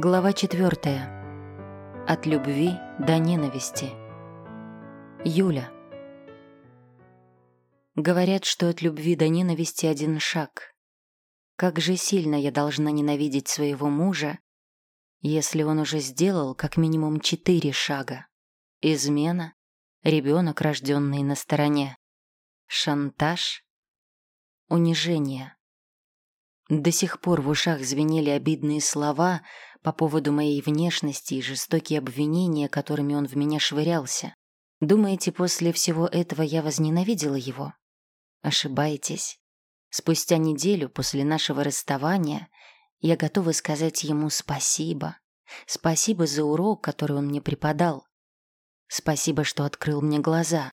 Глава четвертая. От любви до ненависти. Юля. Говорят, что от любви до ненависти один шаг. Как же сильно я должна ненавидеть своего мужа, если он уже сделал как минимум четыре шага. Измена, ребенок, рожденный на стороне, шантаж, унижение. До сих пор в ушах звенели обидные слова по поводу моей внешности и жестокие обвинения, которыми он в меня швырялся. Думаете, после всего этого я возненавидела его? Ошибаетесь. Спустя неделю после нашего расставания я готова сказать ему спасибо. Спасибо за урок, который он мне преподал. Спасибо, что открыл мне глаза.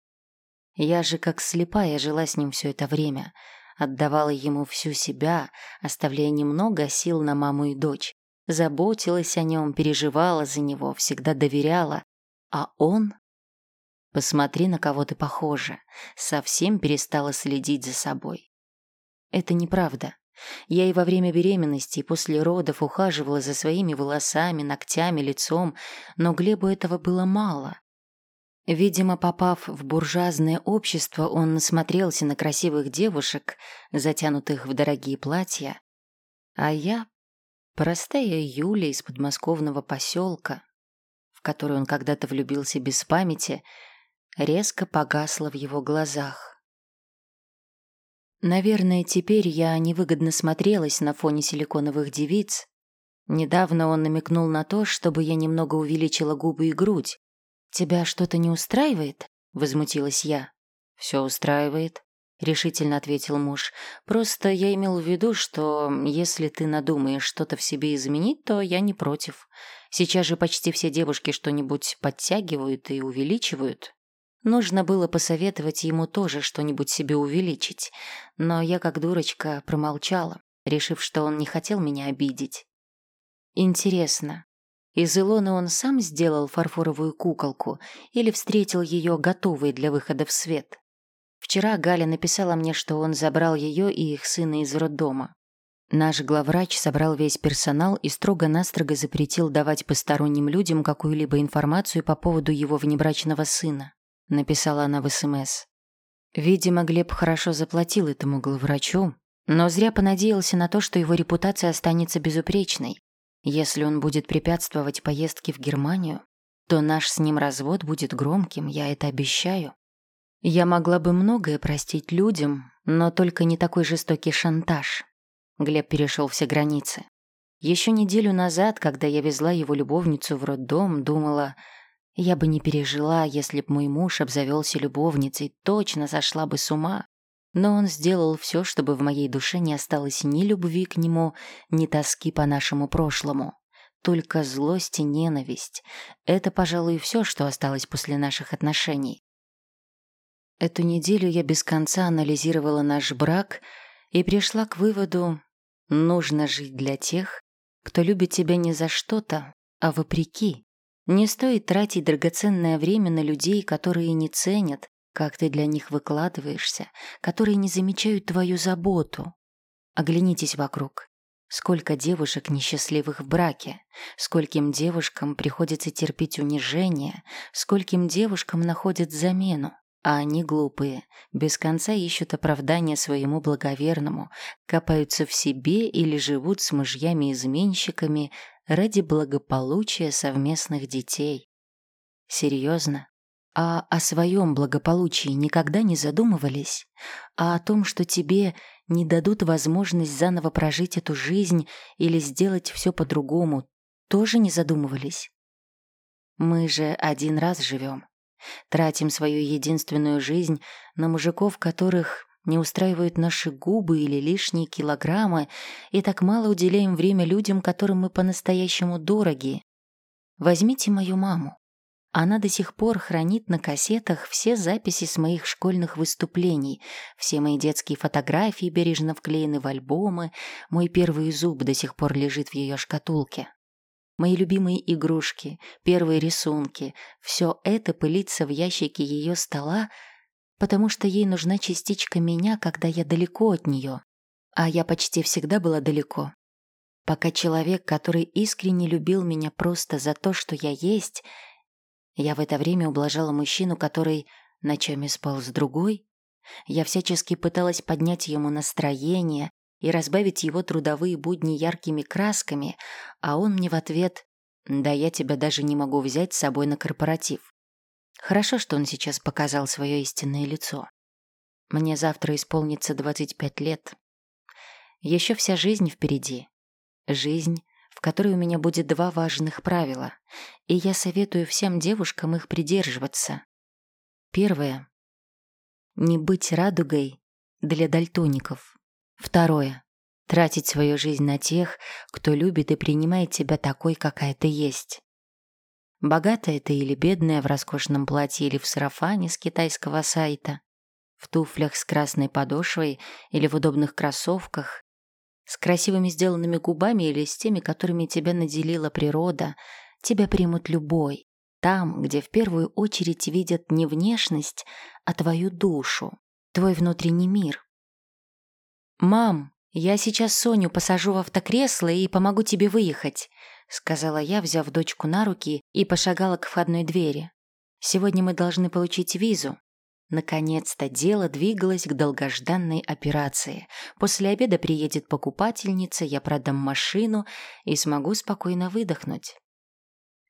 Я же как слепая жила с ним все это время — отдавала ему всю себя, оставляя немного сил на маму и дочь. Заботилась о нем, переживала за него, всегда доверяла. А он... Посмотри, на кого ты похожа. Совсем перестала следить за собой. Это неправда. Я и во время беременности, и после родов ухаживала за своими волосами, ногтями, лицом, но Глебу этого было мало. Видимо, попав в буржуазное общество, он насмотрелся на красивых девушек, затянутых в дорогие платья. А я — простая Юля из подмосковного поселка, в который он когда-то влюбился без памяти, резко погасла в его глазах. Наверное, теперь я невыгодно смотрелась на фоне силиконовых девиц. Недавно он намекнул на то, чтобы я немного увеличила губы и грудь, «Тебя что-то не устраивает?» — возмутилась я. «Все устраивает», — решительно ответил муж. «Просто я имел в виду, что если ты надумаешь что-то в себе изменить, то я не против. Сейчас же почти все девушки что-нибудь подтягивают и увеличивают». Нужно было посоветовать ему тоже что-нибудь себе увеличить, но я как дурочка промолчала, решив, что он не хотел меня обидеть. Интересно, из Илоны он сам сделал фарфоровую куколку или встретил ее готовой для выхода в свет. Вчера Галя написала мне, что он забрал ее и их сына из роддома. Наш главврач собрал весь персонал и строго-настрого запретил давать посторонним людям какую-либо информацию по поводу его внебрачного сына, написала она в СМС. Видимо, Глеб хорошо заплатил этому главврачу, но зря понадеялся на то, что его репутация останется безупречной. Если он будет препятствовать поездке в Германию, то наш с ним развод будет громким, я это обещаю. Я могла бы многое простить людям, но только не такой жестокий шантаж. Глеб перешел все границы. Еще неделю назад, когда я везла его любовницу в роддом, думала, я бы не пережила, если б мой муж обзавелся любовницей, точно сошла бы с ума. Но он сделал все, чтобы в моей душе не осталось ни любви к нему, ни тоски по нашему прошлому. Только злость и ненависть. Это, пожалуй, все, что осталось после наших отношений. Эту неделю я без конца анализировала наш брак и пришла к выводу, нужно жить для тех, кто любит тебя не за что-то, а вопреки. Не стоит тратить драгоценное время на людей, которые не ценят, как ты для них выкладываешься, которые не замечают твою заботу. Оглянитесь вокруг. Сколько девушек несчастливых в браке, скольким девушкам приходится терпеть унижение, скольким девушкам находят замену, а они глупые, без конца ищут оправдания своему благоверному, копаются в себе или живут с мужьями-изменщиками ради благополучия совместных детей. Серьезно, а о своем благополучии никогда не задумывались? А о том, что тебе не дадут возможность заново прожить эту жизнь или сделать все по-другому, тоже не задумывались? Мы же один раз живем. Тратим свою единственную жизнь на мужиков, которых не устраивают наши губы или лишние килограммы, и так мало уделяем время людям, которым мы по-настоящему дороги. Возьмите мою маму. Она до сих пор хранит на кассетах все записи с моих школьных выступлений, все мои детские фотографии бережно вклеены в альбомы, мой первый зуб до сих пор лежит в ее шкатулке. Мои любимые игрушки, первые рисунки — все это пылится в ящике ее стола, потому что ей нужна частичка меня, когда я далеко от нее. А я почти всегда была далеко. пока человек, который искренне любил меня просто за то, что я есть, я в это время ублажала мужчину, который ночами спал с другой, я всячески пыталась поднять ему настроение и разбавить его трудовые будни яркими красками, а он мне в ответ «Да я тебя даже не могу взять с собой на корпоратив». Хорошо, что он сейчас показал свое истинное лицо. Мне завтра исполнится 25 лет. Еще вся жизнь впереди. Жизнь, в которой у меня будет два важных правила, и я советую всем девушкам их придерживаться. Первое. Не быть радугой для дальтоников. Второе. Тратить свою жизнь на тех, кто любит и принимает тебя такой, какая ты есть. Богатая ты или бедная в роскошном платье или в сарафане с китайского сайта, в туфлях с красной подошвой или в удобных кроссовках, с красивыми сделанными губами или с теми, которыми тебя наделила природа, тебя примут любой, там, где в первую очередь видят не внешность, а твою душу, твой внутренний мир. «Мам, я сейчас Соню посажу в автокресло и помогу тебе выехать», сказала я, взяв дочку на руки и пошагала к входной двери. «Сегодня мы должны получить визу». Наконец-то дело двигалось к долгожданной операции. После обеда приедет покупательница, я продам машину и смогу спокойно выдохнуть.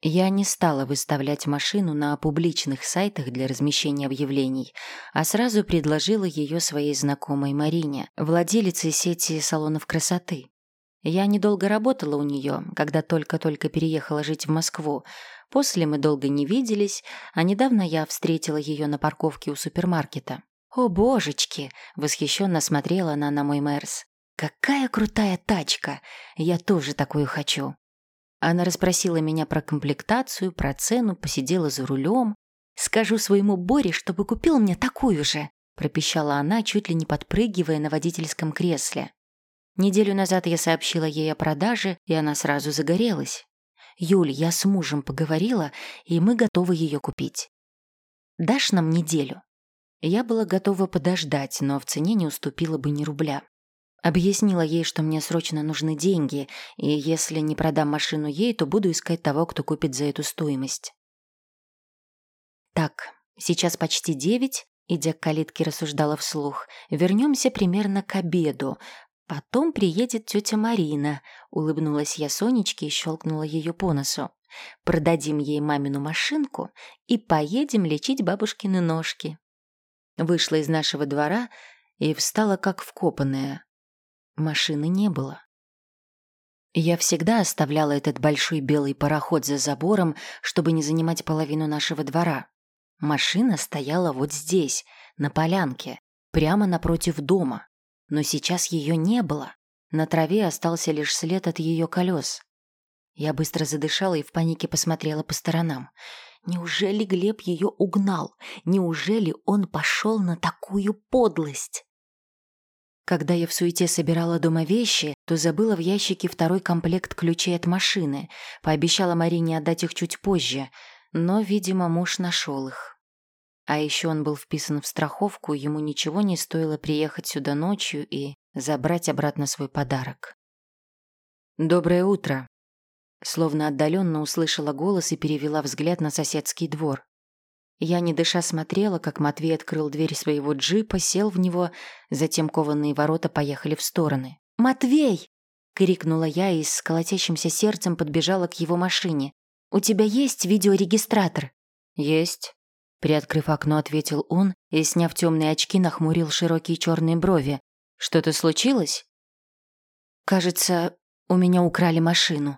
Я не стала выставлять машину на публичных сайтах для размещения объявлений, а сразу предложила ее своей знакомой Марине, владелице сети салонов красоты. Я недолго работала у нее, когда только-только переехала жить в Москву. После мы долго не виделись, а недавно я встретила ее на парковке у супермаркета. «О, божечки!» — восхищенно смотрела она на мой Мерс. «Какая крутая тачка! Я тоже такую хочу!» Она расспросила меня про комплектацию, про цену, посидела за рулем. «Скажу своему Боре, чтобы купил мне такую же», пропищала она, чуть ли не подпрыгивая на водительском кресле. Неделю назад я сообщила ей о продаже, и она сразу загорелась. «Юль, я с мужем поговорила, и мы готовы ее купить. Дашь нам неделю?» Я была готова подождать, но в цене не уступила бы ни рубля. Объяснила ей, что мне срочно нужны деньги, и если не продам машину ей, то буду искать того, кто купит за эту стоимость. Так, сейчас почти девять, идя к калитке, рассуждала вслух. Вернемся примерно к обеду. Потом приедет тетя Марина, улыбнулась я Сонечке и щелкнула ее по носу. Продадим ей мамину машинку и поедем лечить бабушкины ножки. Вышла из нашего двора и встала как вкопанная. Машины не было. Я всегда оставляла этот большой белый пароход за забором, чтобы не занимать половину нашего двора. Машина стояла вот здесь, на полянке, прямо напротив дома. Но сейчас ее не было. На траве остался лишь след от ее колес. Я быстро задышала и в панике посмотрела по сторонам. Неужели Глеб ее угнал? Неужели он пошел на такую подлость? Когда я в суете собирала дома вещи, то забыла в ящике второй комплект ключей от машины. Пообещала Марине отдать их чуть позже, но, видимо, муж нашел их. А еще он был вписан в страховку, ему ничего не стоило приехать сюда ночью и забрать обратно свой подарок. «Доброе утро!» Словно отдаленно услышала голос и перевела взгляд на соседский двор. Я, не дыша, смотрела, как Матвей открыл дверь своего джипа, сел в него, затем кованые ворота поехали в стороны. «Матвей!» — крикнула я и с колотящимся сердцем подбежала к его машине. «У тебя есть видеорегистратор?» «Есть», — приоткрыв окно, ответил он и, сняв темные очки, нахмурил широкие черные брови. «Что-то случилось?» «Кажется, у меня украли машину»,